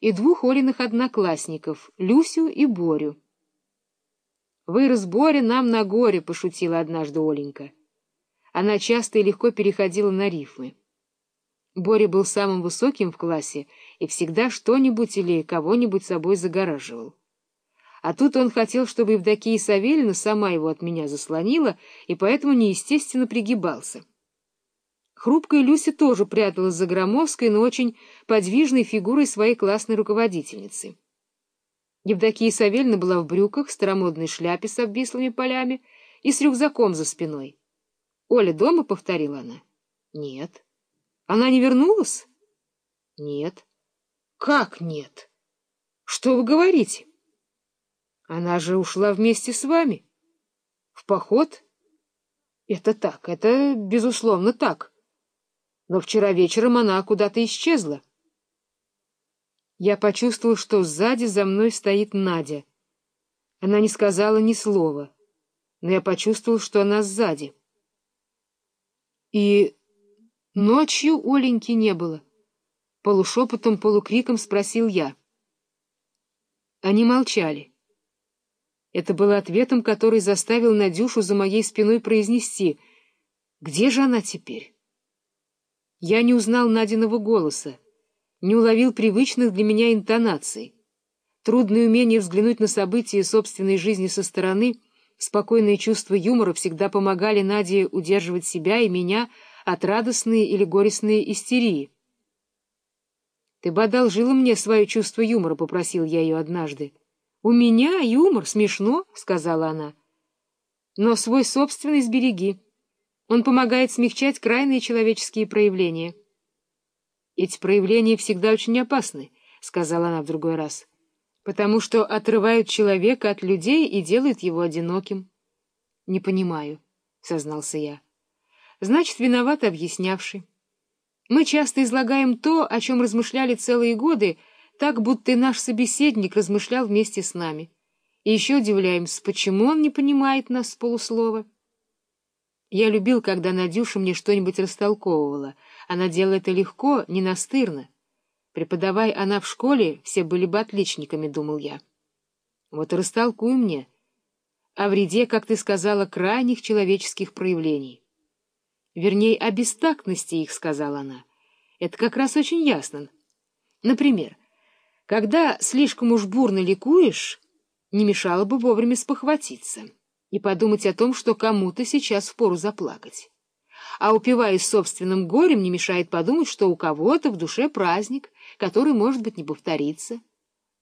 и двух Олиных одноклассников, Люсю и Борю. «Вырос Боря нам на горе», — пошутила однажды Оленька. Она часто и легко переходила на рифмы. Боря был самым высоким в классе и всегда что-нибудь или кого-нибудь собой загораживал. А тут он хотел, чтобы Евдокия Савельевна сама его от меня заслонила, и поэтому неестественно пригибался. Хрупкая Люся тоже пряталась за громоздкой, но очень подвижной фигурой своей классной руководительницы. Евдокия Савельевна была в брюках, старомодной шляпе с обвислыми полями и с рюкзаком за спиной. — Оля дома? — повторила она. — Нет. — Она не вернулась? — Нет. — Как нет? — Что вы говорите? — Она же ушла вместе с вами. — В поход? — Это так, это безусловно так. Но вчера вечером она куда-то исчезла. — я почувствовал, что сзади за мной стоит Надя. Она не сказала ни слова, но я почувствовал, что она сзади. И ночью Оленьки не было. Полушепотом, полукриком спросил я. Они молчали. Это было ответом, который заставил Надюшу за моей спиной произнести «Где же она теперь?» Я не узнал Надиного голоса не уловил привычных для меня интонаций. Трудное умение взглянуть на события собственной жизни со стороны, спокойное чувство юмора всегда помогали Наде удерживать себя и меня от радостной или горестной истерии. — Ты бы одолжила мне свое чувство юмора, — попросил я ее однажды. — У меня юмор смешно, — сказала она. — Но свой собственный сбереги. Он помогает смягчать крайние человеческие проявления. Эти проявления всегда очень опасны, — сказала она в другой раз, — потому что отрывают человека от людей и делают его одиноким. — Не понимаю, — сознался я. — Значит, виноват объяснявший. Мы часто излагаем то, о чем размышляли целые годы, так, будто наш собеседник размышлял вместе с нами. И еще удивляемся, почему он не понимает нас с полуслова. Я любил, когда Надюша мне что-нибудь растолковывала — она делала это легко, не настырно. Преподавая она в школе, все были бы отличниками, думал я. Вот и растолкуй мне. О вреде, как ты сказала, крайних человеческих проявлений. Вернее, о бестактности их, сказала она. Это как раз очень ясно. Например, когда слишком уж бурно ликуешь, не мешало бы вовремя спохватиться и подумать о том, что кому-то сейчас впору заплакать а упиваясь собственным горем, не мешает подумать, что у кого-то в душе праздник, который, может быть, не повторится.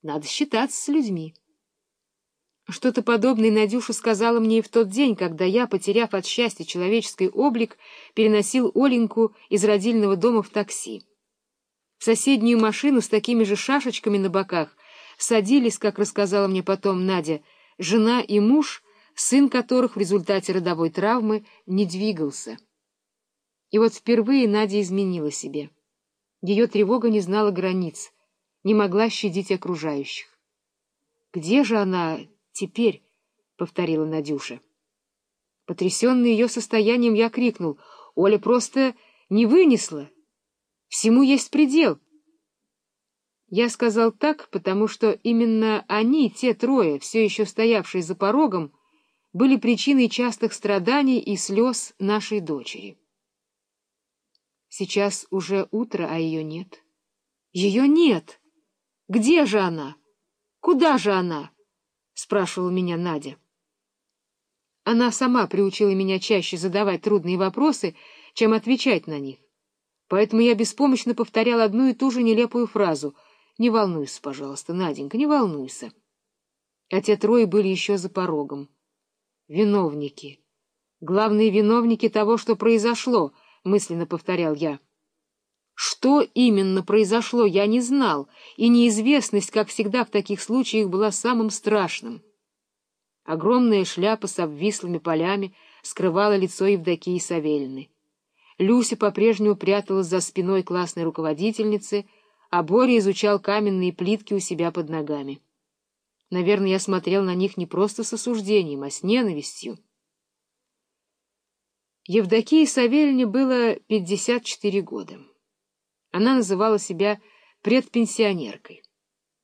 Надо считаться с людьми. Что-то подобное Надюша сказала мне и в тот день, когда я, потеряв от счастья человеческий облик, переносил Оленьку из родильного дома в такси. В соседнюю машину с такими же шашечками на боках садились, как рассказала мне потом Надя, жена и муж, сын которых в результате родовой травмы не двигался. И вот впервые Надя изменила себе. Ее тревога не знала границ, не могла щадить окружающих. — Где же она теперь? — повторила Надюша. Потрясенный ее состоянием, я крикнул. — Оля просто не вынесла. Всему есть предел. Я сказал так, потому что именно они, те трое, все еще стоявшие за порогом, были причиной частых страданий и слез нашей дочери. Сейчас уже утро, а ее нет. Ее нет! Где же она? Куда же она? — спрашивала меня Надя. Она сама приучила меня чаще задавать трудные вопросы, чем отвечать на них. Поэтому я беспомощно повторял одну и ту же нелепую фразу «Не волнуйся, пожалуйста, Наденька, не волнуйся». А те трое были еще за порогом. Виновники. Главные виновники того, что произошло —— мысленно повторял я. Что именно произошло, я не знал, и неизвестность, как всегда в таких случаях, была самым страшным. Огромная шляпа с обвислыми полями скрывала лицо Евдокии Савельны. Люся по-прежнему пряталась за спиной классной руководительницы, а Боря изучал каменные плитки у себя под ногами. Наверное, я смотрел на них не просто с осуждением, а с ненавистью. Евдокии Савельне было 54 года. Она называла себя предпенсионеркой.